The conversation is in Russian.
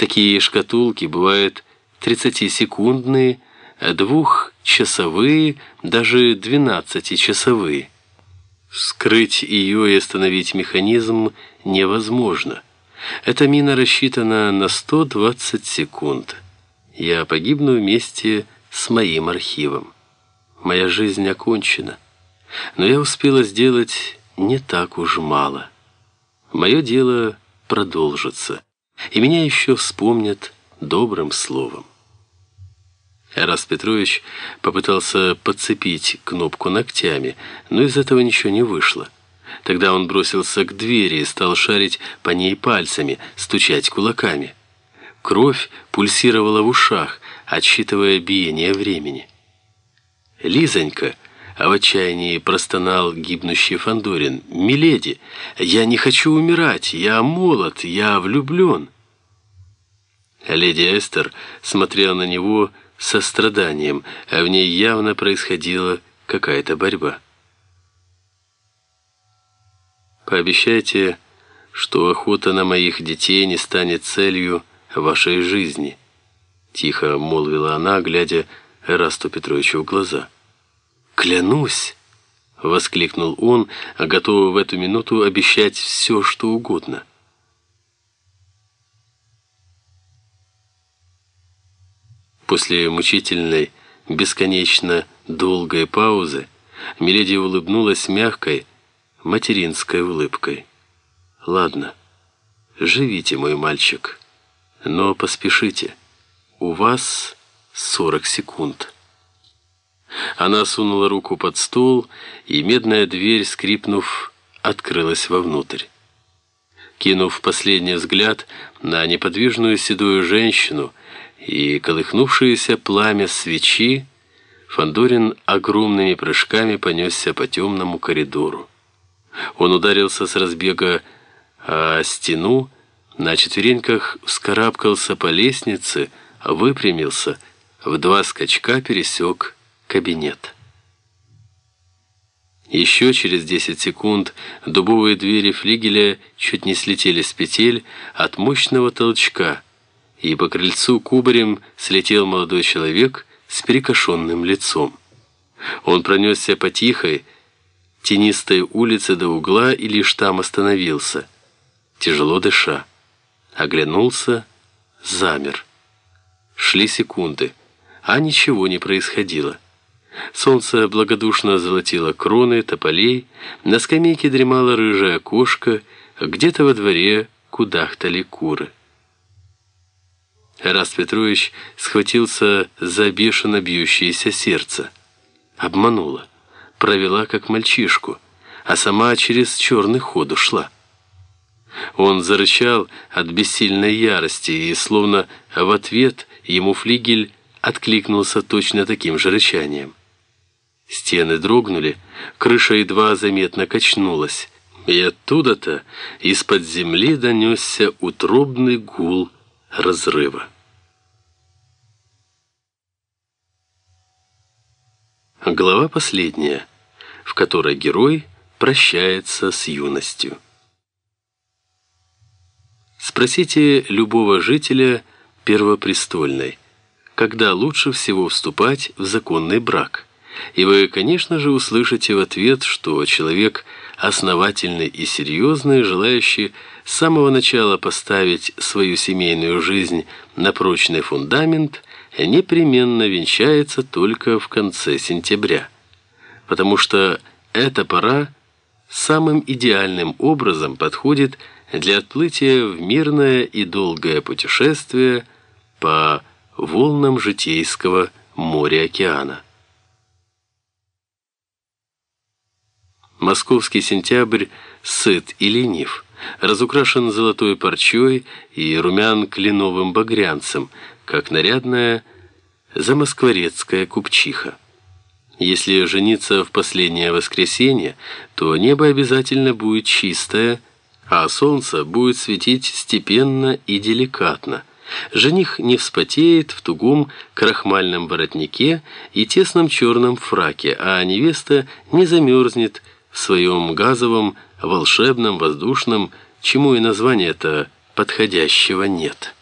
Такие шкатулки бывают 30-секундные, двухчасовые, даже 12-часовые. Вскрыть ее и остановить механизм невозможно. Эта мина рассчитана на 120 секунд. Я погибну вместе с моим архивом. Моя жизнь окончена. Но я успела сделать не так уж мало. Мое дело продолжится, и меня еще вспомнят добрым словом. Эраст Петрович попытался подцепить кнопку ногтями, но из этого ничего не вышло. Тогда он бросился к двери и стал шарить по ней пальцами, стучать кулаками. Кровь пульсировала в ушах, отсчитывая биение времени. «Лизонька!» А в отчаянии простонал гибнущий Фандорин. «Миледи, я не хочу умирать, я молод, я влюблен». Леди Эстер смотрела на него со страданием, а в ней явно происходила какая-то борьба. «Пообещайте, что охота на моих детей не станет целью вашей жизни», тихо молвила она, глядя Расту Петровичу в глаза. «Клянусь!» — воскликнул он, готовый в эту минуту обещать все, что угодно. После мучительной, бесконечно долгой паузы Миледи улыбнулась мягкой, материнской улыбкой. «Ладно, живите, мой мальчик, но поспешите. У вас сорок секунд». Она сунула руку под стол, и медная дверь, скрипнув, открылась вовнутрь. Кинув последний взгляд на неподвижную седую женщину и колыхнувшееся пламя свечи, Фандорин огромными прыжками понесся по темному коридору. Он ударился с разбега о стену, на четвереньках вскарабкался по лестнице, выпрямился, в два скачка пересек кабинет. Еще через 10 секунд дубовые двери флигеля чуть не слетели с петель от мощного толчка, и по крыльцу кубарем слетел молодой человек с перекошенным лицом. Он пронесся по тихой, тенистой улице до угла и лишь там остановился, тяжело дыша. Оглянулся, замер. Шли секунды, а ничего не происходило. Солнце благодушно золотило кроны тополей, на скамейке дремала рыжая кошка, где-то во дворе кудахтали куры. Раст Петрович схватился за бешено бьющееся сердце. Обманула, провела как мальчишку, а сама через черный ход ушла. Он зарычал от бессильной ярости, и словно в ответ ему флигель откликнулся точно таким же рычанием. Стены дрогнули, крыша едва заметно качнулась, и оттуда-то из-под земли донесся утробный гул разрыва. Глава последняя, в которой герой прощается с юностью. Спросите любого жителя Первопрестольной, когда лучше всего вступать в законный брак – и вы, конечно же, услышите в ответ, что человек основательный и серьезный, желающий с самого начала поставить свою семейную жизнь на прочный фундамент, непременно венчается только в конце сентября. Потому что эта пора самым идеальным образом подходит для отплытия в мирное и долгое путешествие по волнам житейского моря-океана. Московский сентябрь сыт и ленив, разукрашен золотой парчой и румян кленовым багрянцем, как нарядная замоскворецкая купчиха. Если жениться в последнее воскресенье, то небо обязательно будет чистое, а солнце будет светить степенно и деликатно. Жених не вспотеет в тугом крахмальном воротнике и тесном черном фраке, а невеста не замерзнет, в своем газовом, волшебном, воздушном, чему и названия-то подходящего нет».